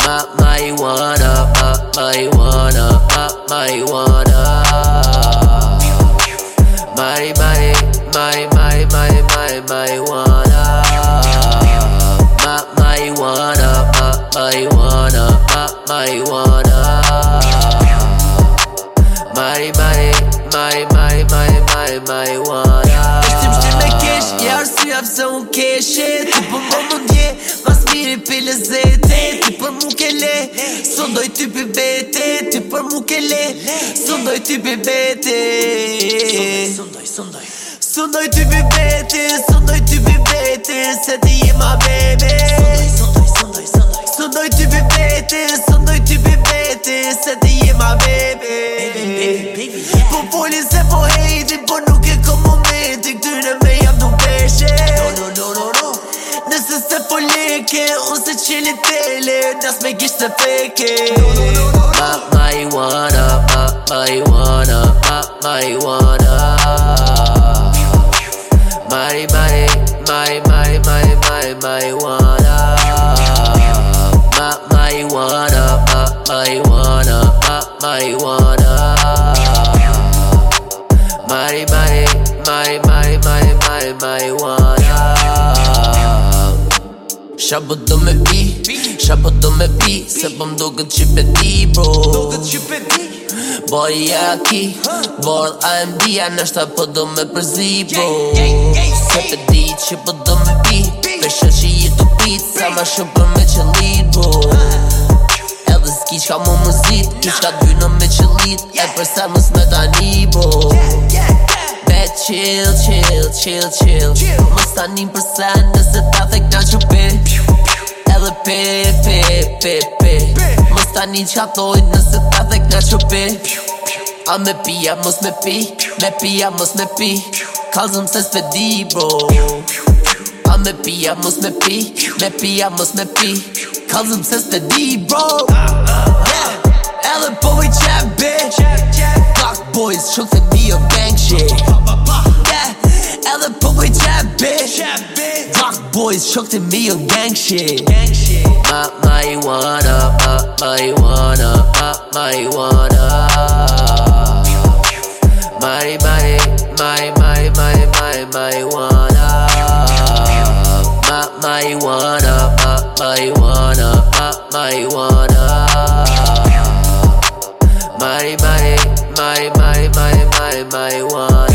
My marijuana, pop marijuana, pop marijuana. My my my my my my marijuana. My marijuana, pop marijuana, pop marijuana. My my my my my my marijuana. Arsyeja pse unë keshe Ti për më më ndje, mas miri pi lezete Ti për mu ke le, së ndoj ty pi vete. Ti për mu ke le, së ndoj ty pi vete. Së ndoj, së ndoj Së ndoj. Ty pi vete, së ndoj ty pi vete. Se ti je ma bebe. Së ndoj, së ndoj, së ndoj. Së ndoj ty pi vete, së ndoj ty pi vete. Se ti je ma bebe. Po folin se po hejti, po nuk e kom momenti My marijuana, my marijuana, my marijuana. Mari, mari, mari, mari, mari, mari, marijuana. My marijuana, my marijuana, my marijuana. Mari, mari, mari, mari, mari, mari, marijuana. Shabu do me pi, shabu do me pi Se pëm do këtë që pe ti bro Boy ja ki, bord AMD A nështë po do me përzi bro. Se pe di që po do me pi Pesha që i të pit Sa ma shumë për me qëllit bro. Edhe s'ki qka mu muzit Ki qka dyno me qëllit E për sa mës me tani bro Bet chill, chill, chill, chill. Mos ta nim për sa nëse ta thek na që pe. Edhe pe, pe, pe, pe. Mos ta nim qka thoj nëse ta thek na që pe. A me pi, a mos me pi. Me pi, a mos me pi. Kalzëm se s'pe di, bro. A me pi, a mos me pi. Me pi, a mos me pi. Kalzëm se s'pe di, bro. Yeah, edhe Po i bitch Block boys, shook të mi o gang shit My marijuana, my marijuana, my marijuana Mari, mari, mari, mari, mari, mari, marijuana My marijuana, my marijuana, my marijuana Mari, mari, mari, mari, mari, mari, marijuana